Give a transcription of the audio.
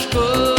nebėra,